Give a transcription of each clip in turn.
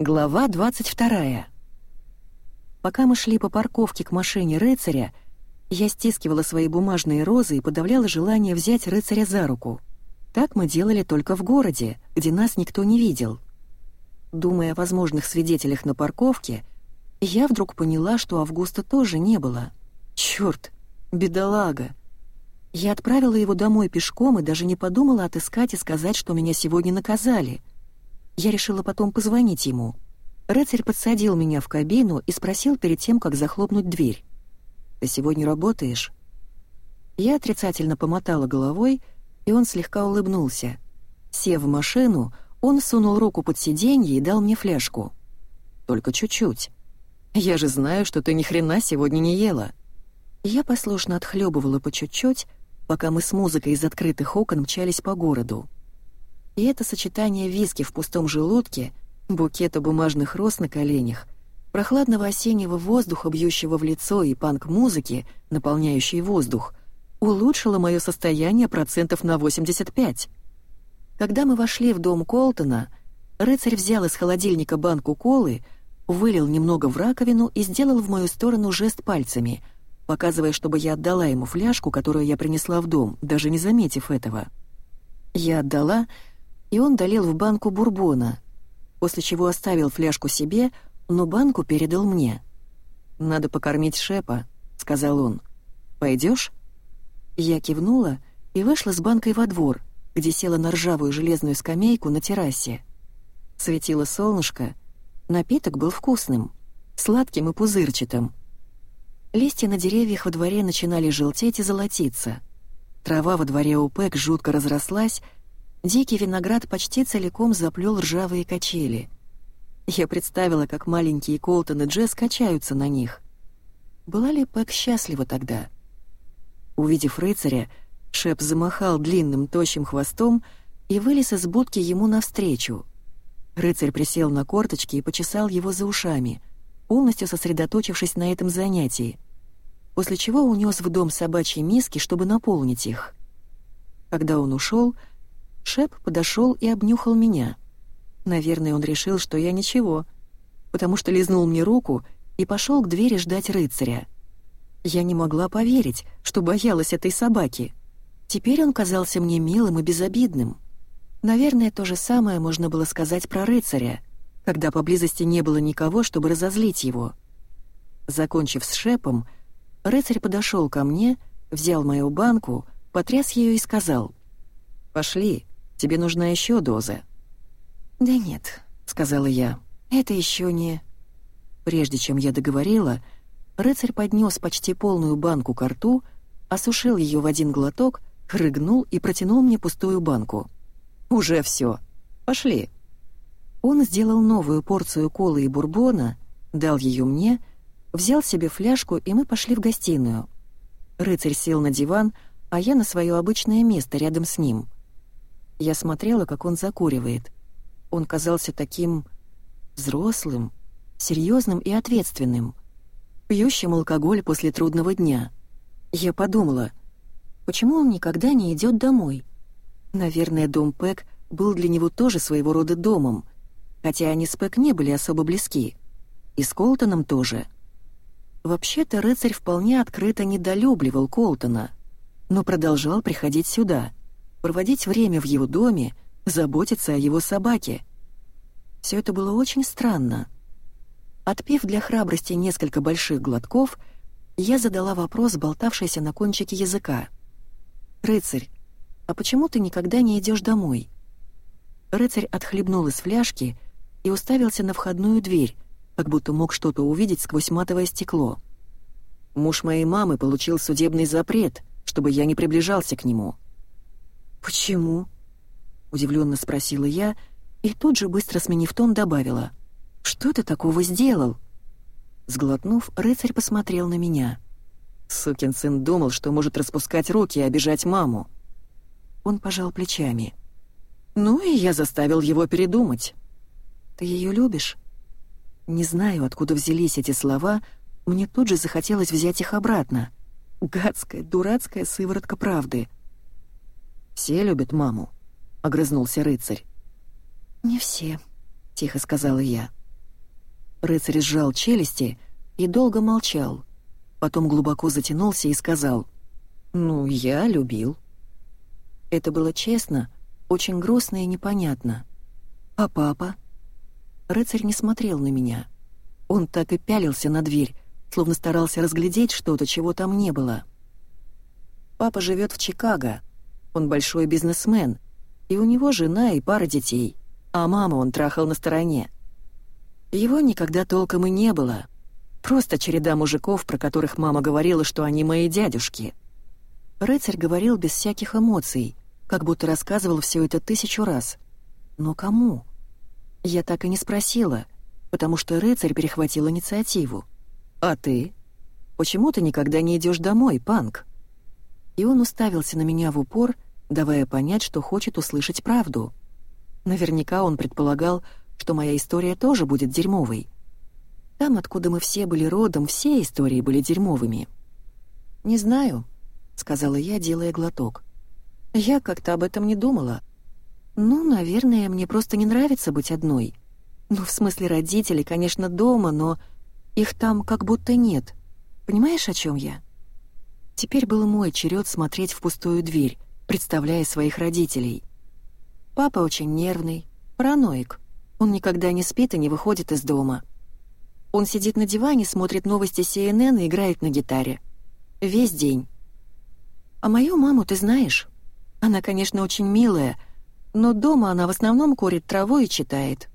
Глава 22. Пока мы шли по парковке к машине рыцаря, я стискивала свои бумажные розы и подавляла желание взять рыцаря за руку. Так мы делали только в городе, где нас никто не видел. Думая о возможных свидетелях на парковке, я вдруг поняла, что Августа тоже не было. Чёрт, бедолага. Я отправила его домой пешком и даже не подумала отыскать и сказать, что меня сегодня наказали. Я решила потом позвонить ему. Рыцарь подсадил меня в кабину и спросил перед тем, как захлопнуть дверь. «Ты сегодня работаешь?» Я отрицательно помотала головой, и он слегка улыбнулся. Сев в машину, он сунул руку под сиденье и дал мне фляжку. «Только чуть-чуть. Я же знаю, что ты ни хрена сегодня не ела». Я послушно отхлебывала по чуть-чуть, пока мы с музыкой из открытых окон мчались по городу. И это сочетание виски в пустом желудке, букета бумажных роз на коленях, прохладного осеннего воздуха, бьющего в лицо и панк-музыки, наполняющей воздух, улучшило мое состояние процентов на 85. Когда мы вошли в дом Колтона, рыцарь взял из холодильника банку колы, вылил немного в раковину и сделал в мою сторону жест пальцами — показывая, чтобы я отдала ему фляжку, которую я принесла в дом, даже не заметив этого. Я отдала, и он долил в банку бурбона, после чего оставил фляжку себе, но банку передал мне. «Надо покормить Шепа», — сказал он. «Пойдешь?» Я кивнула и вышла с банкой во двор, где села на ржавую железную скамейку на террасе. Светило солнышко, напиток был вкусным, сладким и пузырчатым — Листья на деревьях во дворе начинали желтеть и золотиться. Трава во дворе у Пэк жутко разрослась, дикий виноград почти целиком заплел ржавые качели. Я представила, как маленькие Колтон и Джесс качаются на них. Была ли Пэк счастлива тогда? Увидев рыцаря, Шеп замахал длинным тощим хвостом и вылез из будки ему навстречу. Рыцарь присел на корточки и почесал его за ушами — полностью сосредоточившись на этом занятии, после чего унес в дом собачьи миски, чтобы наполнить их. Когда он ушел, Шеп подошел и обнюхал меня. Наверное, он решил, что я ничего, потому что лизнул мне руку и пошел к двери ждать рыцаря. Я не могла поверить, что боялась этой собаки. Теперь он казался мне милым и безобидным. Наверное, то же самое можно было сказать про рыцаря — когда поблизости не было никого, чтобы разозлить его. Закончив с шепом, рыцарь подошел ко мне, взял мою банку, потряс ее и сказал, «Пошли, тебе нужна еще доза». «Да нет», — сказала я, — «это еще не...» Прежде чем я договорила, рыцарь поднес почти полную банку к рту, осушил ее в один глоток, рыгнул и протянул мне пустую банку. «Уже все. Пошли». Он сделал новую порцию колы и бурбона, дал ее мне, взял себе фляжку, и мы пошли в гостиную. Рыцарь сел на диван, а я на свое обычное место рядом с ним. Я смотрела, как он закуривает. Он казался таким взрослым, серьезным и ответственным, пьющим алкоголь после трудного дня. Я подумала, почему он никогда не идет домой? Наверное, дом Пэк был для него тоже своего рода домом — хотя они с Пэк не были особо близки. И с Колтоном тоже. Вообще-то рыцарь вполне открыто недолюбливал Колтона, но продолжал приходить сюда, проводить время в его доме, заботиться о его собаке. Все это было очень странно. Отпив для храбрости несколько больших глотков, я задала вопрос, болтавшийся на кончике языка. «Рыцарь, а почему ты никогда не идешь домой?» Рыцарь отхлебнул из фляжки и уставился на входную дверь, как будто мог что-то увидеть сквозь матовое стекло. Муж моей мамы получил судебный запрет, чтобы я не приближался к нему. «Почему?» — удивленно спросила я, и тут же, быстро сменив тон, добавила. «Что ты такого сделал?» Сглотнув, рыцарь посмотрел на меня. Сукин сын думал, что может распускать руки и обижать маму. Он пожал плечами. «Ну и я заставил его передумать». Ты ее любишь?» Не знаю, откуда взялись эти слова, мне тут же захотелось взять их обратно. Гадская, дурацкая сыворотка правды. «Все любят маму», — огрызнулся рыцарь. «Не все», — тихо сказала я. Рыцарь сжал челюсти и долго молчал. Потом глубоко затянулся и сказал «Ну, я любил». Это было честно, очень грустно и непонятно. «А папа?» Рыцарь не смотрел на меня. Он так и пялился на дверь, словно старался разглядеть что-то, чего там не было. Папа живет в Чикаго. Он большой бизнесмен, и у него жена и пара детей, а мама он трахал на стороне. Его никогда толком и не было. Просто череда мужиков, про которых мама говорила, что они мои дядюшки. Рыцарь говорил без всяких эмоций, как будто рассказывал все это тысячу раз. Но кому? Я так и не спросила, потому что рыцарь перехватил инициативу. «А ты? Почему ты никогда не идешь домой, Панк?» И он уставился на меня в упор, давая понять, что хочет услышать правду. Наверняка он предполагал, что моя история тоже будет дерьмовой. Там, откуда мы все были родом, все истории были дерьмовыми. «Не знаю», — сказала я, делая глоток. «Я как-то об этом не думала. Ну, наверное, мне просто не нравится быть одной. Ну, в смысле, родители, конечно, дома, но их там как будто нет. Понимаешь, о чем я?» Теперь был мой черед смотреть в пустую дверь, представляя своих родителей. Папа очень нервный, параноик. Он никогда не спит и не выходит из дома. Он сидит на диване, смотрит новости CNN и играет на гитаре. Весь день. А мою маму ты знаешь? Она, конечно, очень милая, но дома она в основном курит траву и читает.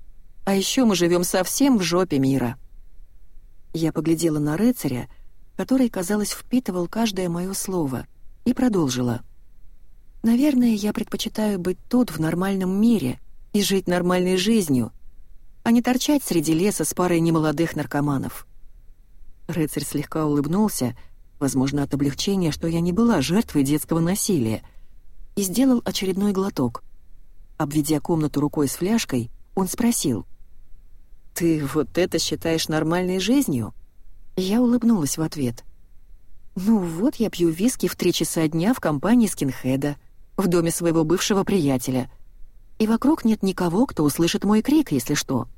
А еще мы живем совсем в жопе мира. Я поглядела на рыцаря, который, казалось, впитывал каждое мое слово, и продолжила. «Наверное, я предпочитаю быть тут, в нормальном мире, и жить нормальной жизнью, а не торчать среди леса с парой немолодых наркоманов. Рыцарь слегка улыбнулся, возможно, от облегчения, что я не была жертвой детского насилия, и сделал очередной глоток. Обведя комнату рукой с фляжкой, он спросил. «Ты вот это считаешь нормальной жизнью?» Я улыбнулась в ответ. «Ну вот я пью виски в три часа дня в компании скинхеда, в доме своего бывшего приятеля — и вокруг нет никого, кто услышит мой крик, если что.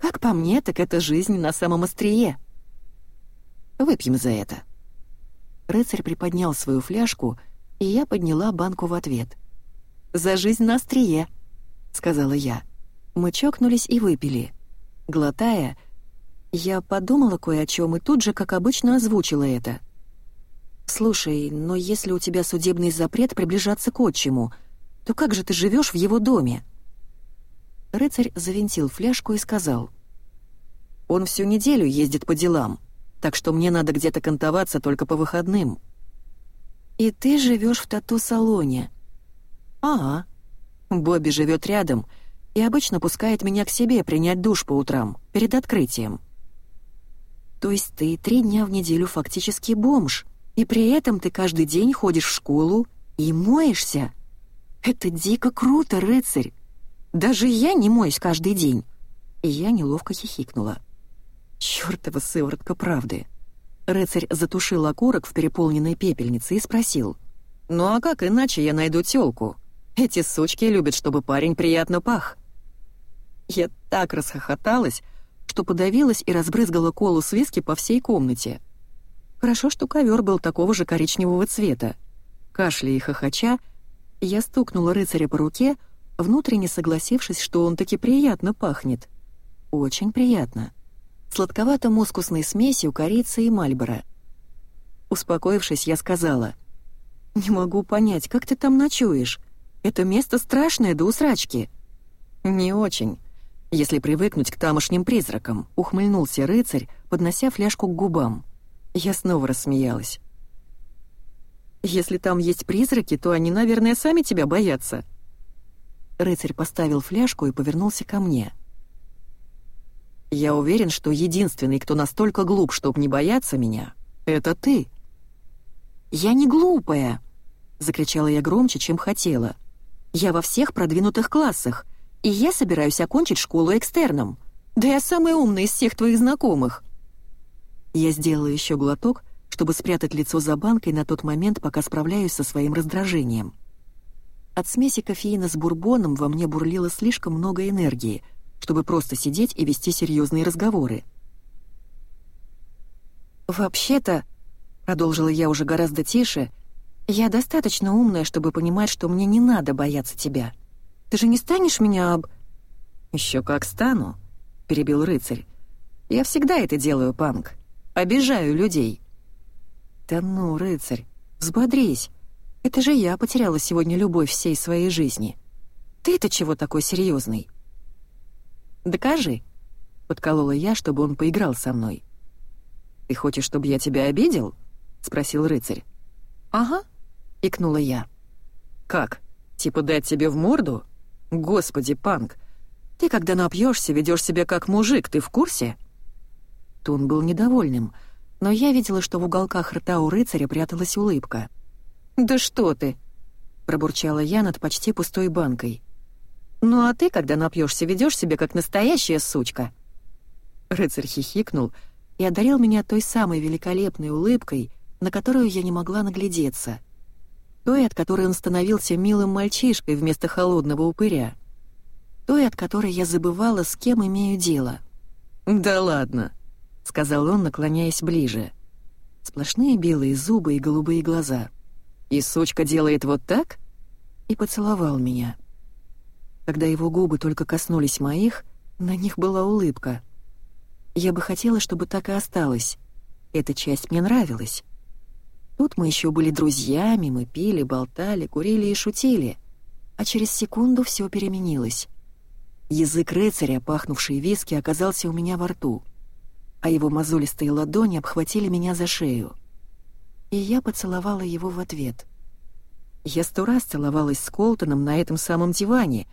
Как по мне, так это жизнь на самом острие. Выпьем за это». Рыцарь приподнял свою фляжку, и я подняла банку в ответ. «За жизнь на острие», — сказала я. Мы чокнулись и выпили. Глотая, я подумала кое о чем и тут же, как обычно, озвучила это. «Слушай, но если у тебя судебный запрет приближаться к отчиму, то как же ты живешь в его доме?» Рыцарь завинтил фляжку и сказал. «Он всю неделю ездит по делам, так что мне надо где-то кантоваться только по выходным». «И ты живешь в тату-салоне?» «Ага. Бобби живет рядом и обычно пускает меня к себе принять душ по утрам, перед открытием». «То есть ты три дня в неделю фактически бомж, и при этом ты каждый день ходишь в школу и моешься?» «Это дико круто, рыцарь! Даже я не моюсь каждый день!» И я неловко хихикнула. «Чёртова сыворотка правды!» Рыцарь затушил окурок в переполненной пепельнице и спросил. «Ну а как иначе я найду тёлку? Эти сучки любят, чтобы парень приятно пах». Я так расхохоталась, что подавилась и разбрызгала колу с виски по всей комнате. Хорошо, что ковер был такого же коричневого цвета. Кашляя и хохоча, я стукнула рыцаря по руке, внутренне согласившись, что он таки приятно пахнет. Очень приятно. Сладковато-мускусной смесью корицы и мальбора. Успокоившись, я сказала, «Не могу понять, как ты там ночуешь? Это место страшное до усрачки». «Не очень, если привыкнуть к тамошним призракам», — ухмыльнулся рыцарь, поднося фляжку к губам. Я снова рассмеялась. Если там есть призраки, то они, наверное, сами тебя боятся». Рыцарь поставил фляжку и повернулся ко мне. «Я уверен, что единственный, кто настолько глуп, чтобы не бояться меня, это ты». «Я не глупая!» — закричала я громче, чем хотела. «Я во всех продвинутых классах, и я собираюсь окончить школу экстерном. Да я самая умная из всех твоих знакомых». Я сделала еще глоток — чтобы спрятать лицо за банкой на тот момент, пока справляюсь со своим раздражением. От смеси кофеина с бурбоном во мне бурлило слишком много энергии, чтобы просто сидеть и вести серьезные разговоры. «Вообще-то», — продолжила я уже гораздо тише, — «я достаточно умная, чтобы понимать, что мне не надо бояться тебя. Ты же не станешь меня об...» «Еще как стану», — перебил рыцарь. «Я всегда это делаю, Панк. Обижаю людей». «Да ну, рыцарь, взбодрись. Это же я потеряла сегодня любовь всей своей жизни. Ты-то чего такой серьезный? «Докажи», — подколола я, чтобы он поиграл со мной. «Ты хочешь, чтобы я тебя обидел?» — спросил рыцарь. «Ага», — икнула я. «Как? Типа дать тебе в морду? Господи, Панк, ты, когда напьешься, ведешь себя как мужик, ты в курсе?» Тон был недовольным, но я видела, что в уголках рта у рыцаря пряталась улыбка. «Да что ты!» — пробурчала я над почти пустой банкой. «Ну а ты, когда напьешься, ведешь себя как настоящая сучка!» Рыцарь хихикнул и одарил меня той самой великолепной улыбкой, на которую я не могла наглядеться. Той, от которой он становился милым мальчишкой вместо холодного упыря. Той, от которой я забывала, с кем имею дело. «Да ладно», — сказал он, наклоняясь ближе. Сплошные белые зубы и голубые глаза — «И сучка делает вот так?» И поцеловал меня. Когда его губы только коснулись моих, на них была улыбка. Я бы хотела, чтобы так и осталось. Эта часть мне нравилась. Тут мы еще были друзьями, мы пили, болтали, курили и шутили. А через секунду все переменилось. Язык рыцаря, пахнувший виски, оказался у меня во рту, а его мозолистые ладони обхватили меня за шею и я поцеловала его в ответ. Я сто раз целовалась с Колтоном на этом самом диване,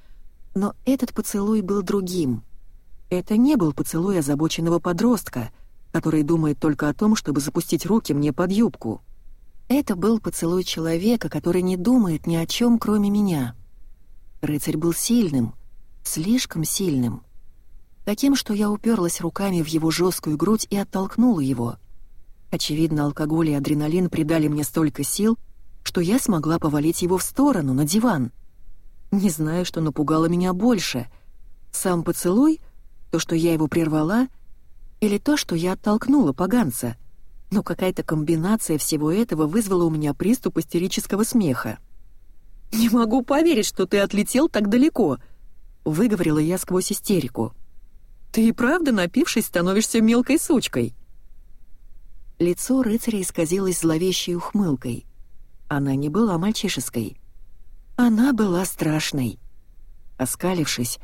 но этот поцелуй был другим. Это не был поцелуй озабоченного подростка, который думает только о том, чтобы запустить руки мне под юбку. Это был поцелуй человека, который не думает ни о чем, кроме меня. Рыцарь был сильным, слишком сильным. Таким, что я уперлась руками в его жесткую грудь и оттолкнула его — Очевидно, алкоголь и адреналин придали мне столько сил, что я смогла повалить его в сторону, на диван. Не знаю, что напугало меня больше. Сам поцелуй, то, что я его прервала, или то, что я оттолкнула поганца. Но какая-то комбинация всего этого вызвала у меня приступ истерического смеха. «Не могу поверить, что ты отлетел так далеко», — выговорила я сквозь истерику. «Ты и правда, напившись, становишься мелкой сучкой». Лицо рыцаря исказилось зловещей ухмылкой. Она не была мальчишеской. Она была страшной. Оскалившись,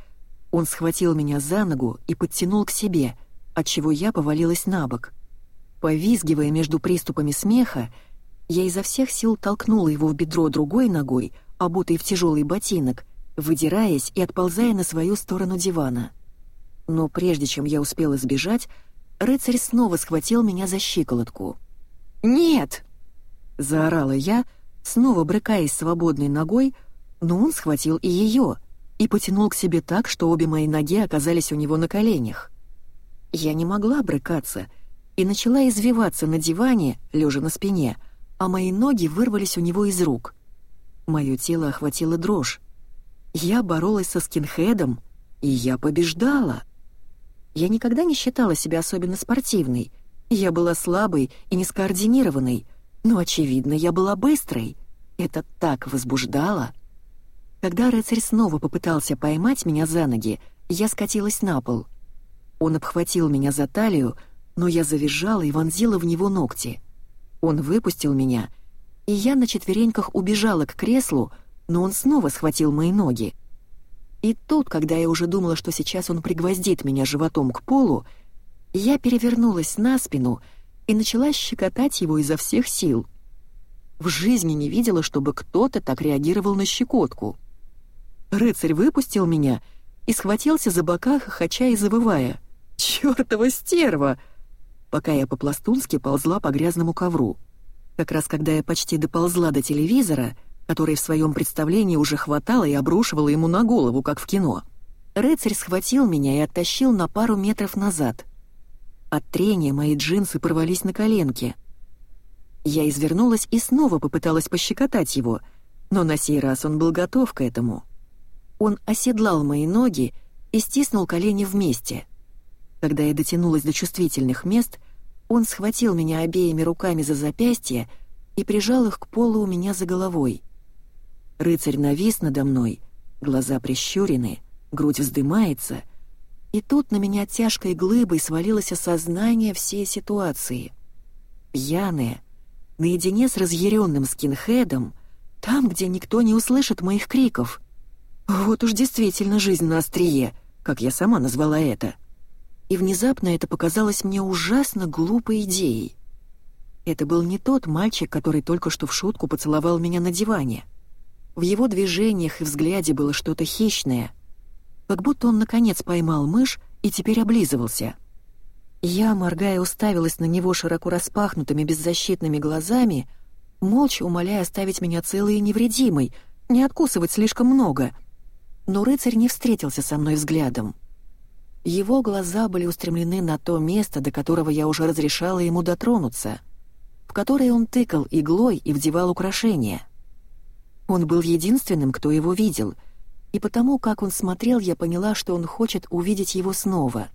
он схватил меня за ногу и подтянул к себе, отчего я повалилась на бок. Повизгивая между приступами смеха, я изо всех сил толкнула его в бедро другой ногой, обутой в тяжелый ботинок, выдираясь и отползая на свою сторону дивана. Но прежде чем я успела сбежать, рыцарь снова схватил меня за щиколотку. «Нет!» — заорала я, снова брыкаясь свободной ногой, но он схватил и ее и потянул к себе так, что обе мои ноги оказались у него на коленях. Я не могла брыкаться и начала извиваться на диване, лежа на спине, а мои ноги вырвались у него из рук. Мое тело охватило дрожь. Я боролась со скинхедом, и я побеждала. Я никогда не считала себя особенно спортивной. Я была слабой и нескоординированной, но, очевидно, я была быстрой. Это так возбуждало. Когда рыцарь снова попытался поймать меня за ноги, я скатилась на пол. Он обхватил меня за талию, но я завизжала и вонзила в него ногти. Он выпустил меня, и я на четвереньках убежала к креслу, но он снова схватил мои ноги. И тут, когда я уже думала, что сейчас он пригвоздит меня животом к полу, я перевернулась на спину и начала щекотать его изо всех сил. В жизни не видела, чтобы кто-то так реагировал на щекотку. Рыцарь выпустил меня и схватился за бока, хохоча и завывая. «Чёртова стерва!» Пока я по-пластунски ползла по грязному ковру. Как раз когда я почти доползла до телевизора — который в своем представлении уже хватало и обрушивало ему на голову, как в кино. Рыцарь схватил меня и оттащил на пару метров назад. От трения мои джинсы порвались на коленке. Я извернулась и снова попыталась пощекотать его, но на сей раз он был готов к этому. Он оседлал мои ноги и стиснул колени вместе. Когда я дотянулась до чувствительных мест, Он схватил меня обеими руками за запястье и прижал их к полу у меня за головой. Рыцарь навис надо мной, глаза прищурены, грудь вздымается, и тут на меня тяжкой глыбой свалилось осознание всей ситуации. Пьяная, наедине с разъяренным скинхедом, там, где никто не услышит моих криков. Вот уж действительно жизнь на острие, как я сама назвала это. И внезапно это показалось мне ужасно глупой идеей. Это был не тот мальчик, который только что в шутку поцеловал меня на диване. В его движениях и взгляде было что-то хищное, как будто он наконец поймал мышь и теперь облизывался. Я, моргая, уставилась на него широко распахнутыми беззащитными глазами, молча умоляя оставить меня целой и невредимой, не откусывать слишком много. Но рыцарь не встретился со мной взглядом. Его глаза были устремлены на то место, до которого я уже разрешала ему дотронуться — которой он тыкал иглой и вдевал украшения. Он был единственным, кто его видел, и потому, как он смотрел, я поняла, что он хочет увидеть его снова.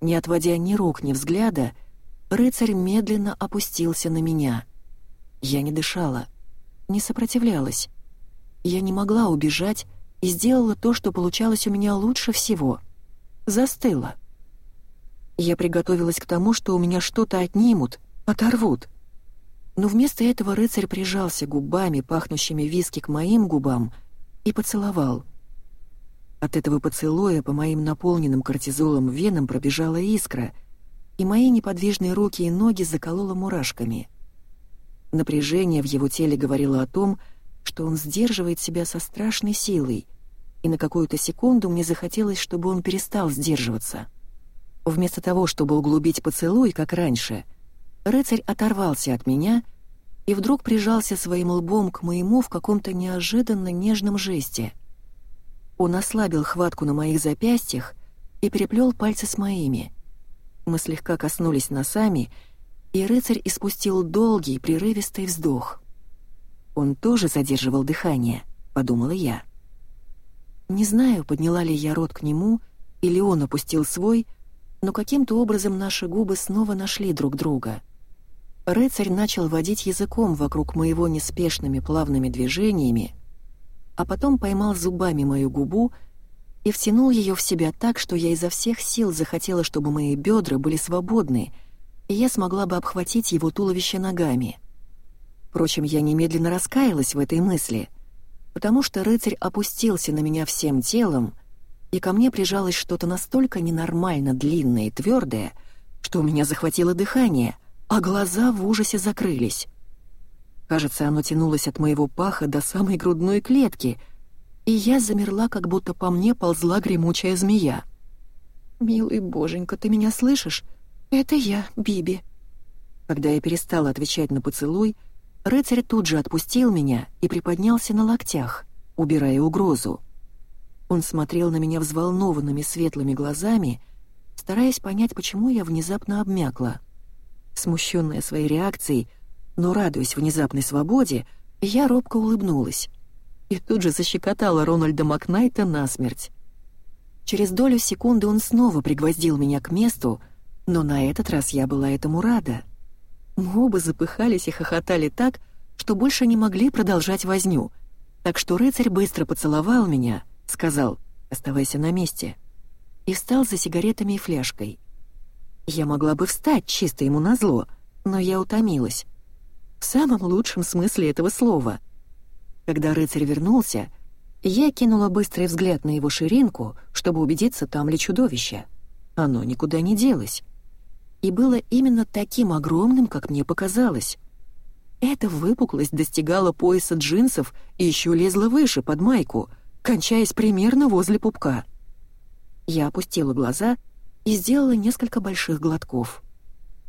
Не отводя ни рук, ни взгляда, рыцарь медленно опустился на меня. Я не дышала, не сопротивлялась. Я не могла убежать и сделала то, что получалось у меня лучше всего. Застыла. Я приготовилась к тому, что у меня что-то отнимут, Оторвут. Но вместо этого рыцарь прижался губами, пахнущими виски, к моим губам и поцеловал. От этого поцелуя по моим наполненным кортизолом венам пробежала искра, и мои неподвижные руки и ноги закололо мурашками. Напряжение в его теле говорило о том, что он сдерживает себя со страшной силой, и на какую-то секунду мне захотелось, чтобы он перестал сдерживаться. Вместо того, чтобы углубить поцелуй, как раньше — Рыцарь оторвался от меня и вдруг прижался своим лбом к моему в каком-то неожиданно нежном жесте. Он ослабил хватку на моих запястьях и переплел пальцы с моими. Мы слегка коснулись носами, и рыцарь испустил долгий, прерывистый вздох. Он тоже задерживал дыхание, подумала я. Не знаю, подняла ли я рот к нему, или он опустил свой, но каким-то образом наши губы снова нашли друг друга. Рыцарь начал водить языком вокруг моего неспешными плавными движениями, а потом поймал зубами мою губу и втянул ее в себя так, что я изо всех сил захотела, чтобы мои бедра были свободны, и я смогла бы обхватить его туловище ногами. Впрочем, я немедленно раскаялась в этой мысли, потому что рыцарь опустился на меня всем телом, и ко мне прижалось что-то настолько ненормально длинное и твердое, что у меня захватило дыхание — а глаза в ужасе закрылись. Кажется, оно тянулось от моего паха до самой грудной клетки, и я замерла, как будто по мне ползла гремучая змея. «Милый боженька, ты меня слышишь? Это я, Биби». Когда я перестала отвечать на поцелуй, рыцарь тут же отпустил меня и приподнялся на локтях, убирая угрозу. Он смотрел на меня взволнованными светлыми глазами, стараясь понять, почему я внезапно обмякла. Смущенная своей реакцией, но радуясь внезапной свободе, я робко улыбнулась. И тут же защекотала Рональда Макнайта насмерть. Через долю секунды он снова пригвоздил меня к месту, но на этот раз я была этому рада. Мы оба запыхались и хохотали так, что больше не могли продолжать возню, так что рыцарь быстро поцеловал меня, сказал «Оставайся на месте» и встал за сигаретами и фляжкой. Я могла бы встать чисто ему назло, но я утомилась. В самом лучшем смысле этого слова. Когда рыцарь вернулся, я кинула быстрый взгляд на его ширинку, чтобы убедиться, там ли чудовище. Оно никуда не делось. И было именно таким огромным, как мне показалось. Эта выпуклость достигала пояса джинсов и еще лезла выше, под майку, кончаясь примерно возле пупка. Я опустила глаза и сделала несколько больших глотков.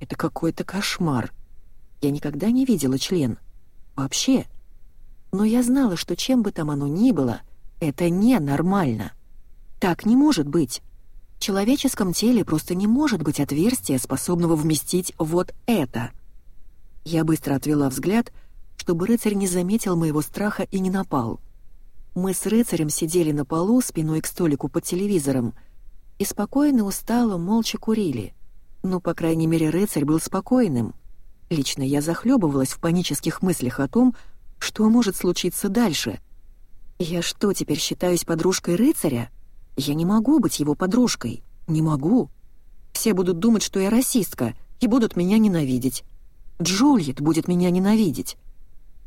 Это какой-то кошмар. Я никогда не видела член. Вообще. Но я знала, что чем бы там оно ни было, это ненормально. Так не может быть. В человеческом теле просто не может быть отверстия, способного вместить вот это. Я быстро отвела взгляд, чтобы рыцарь не заметил моего страха и не напал. Мы с рыцарем сидели на полу спиной к столику под телевизором — и спокойно устало молча курили. Но, по крайней мере, рыцарь был спокойным. Лично я захлебывалась в панических мыслях о том, что может случиться дальше. Я что, теперь считаюсь подружкой рыцаря? Я не могу быть его подружкой. Не могу. Все будут думать, что я расистка, и будут меня ненавидеть. Джульет будет меня ненавидеть.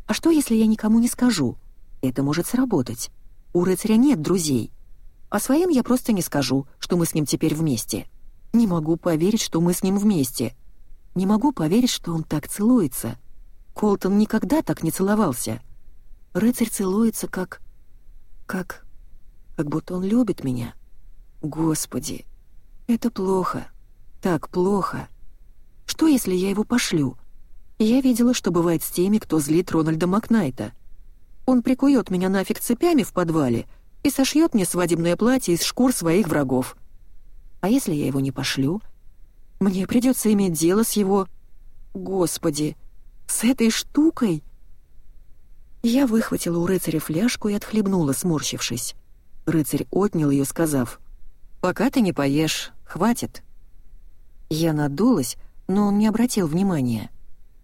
А что, если я никому не скажу? Это может сработать. У рыцаря нет друзей. А своим я просто не скажу, что мы с ним теперь вместе. Не могу поверить, что мы с ним вместе. Не могу поверить, что он так целуется. Колтон никогда так не целовался. Рыцарь целуется как... как... как будто он любит меня. Господи, это плохо. Так плохо. Что, если я его пошлю? Я видела, что бывает с теми, кто злит Рональда Макнайта. Он прикует меня нафиг цепями в подвале и сошьет мне свадебное платье из шкур своих врагов. А если я его не пошлю? Мне придется иметь дело с его... Господи, с этой штукой? Я выхватила у рыцаря фляжку и отхлебнула, сморщившись. Рыцарь отнял ее, сказав, «Пока ты не поешь, хватит». Я надулась, но он не обратил внимания.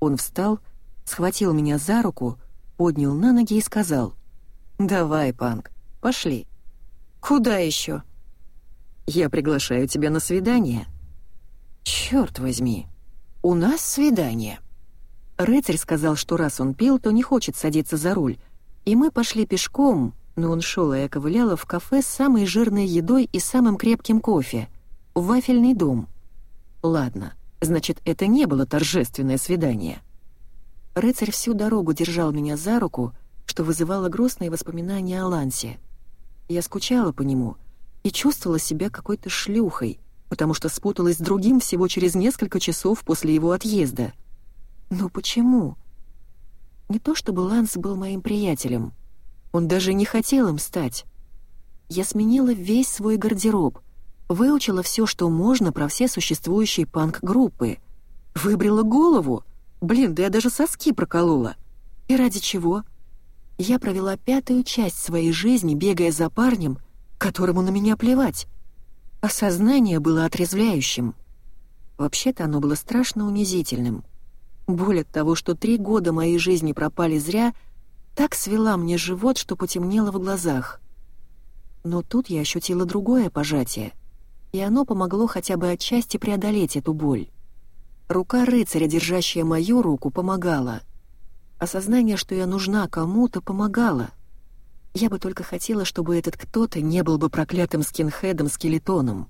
Он встал, схватил меня за руку, поднял на ноги и сказал, «Давай, Панк, пошли». «Куда еще?» «Я приглашаю тебя на свидание». «Черт возьми, у нас свидание». Рыцарь сказал, что раз он пил, то не хочет садиться за руль, и мы пошли пешком, но он шел, а я в кафе с самой жирной едой и самым крепким кофе, в вафельный дом. Ладно, значит, это не было торжественное свидание. Рыцарь всю дорогу держал меня за руку, что вызывало грустные воспоминания о Лансе. Я скучала по нему и чувствовала себя какой-то шлюхой, потому что спуталась с другим всего через несколько часов после его отъезда — но почему? Не то чтобы Ланс был моим приятелем. Он даже не хотел им стать. Я сменила весь свой гардероб, выучила все, что можно про все существующие панк-группы. Выбрила голову. Блин, да я даже соски проколола. И ради чего? Я провела пятую часть своей жизни, бегая за парнем, которому на меня плевать. Осознание было отрезвляющим. Вообще-то оно было страшно унизительным — Боль от того, что три года моей жизни пропали зря, так свела мне живот, что потемнело в глазах. Но тут я ощутила другое пожатие, и оно помогло хотя бы отчасти преодолеть эту боль. Рука рыцаря, держащая мою руку, помогала. Осознание, что я нужна кому-то, помогало. Я бы только хотела, чтобы этот кто-то не был бы проклятым скинхедом-скелетоном.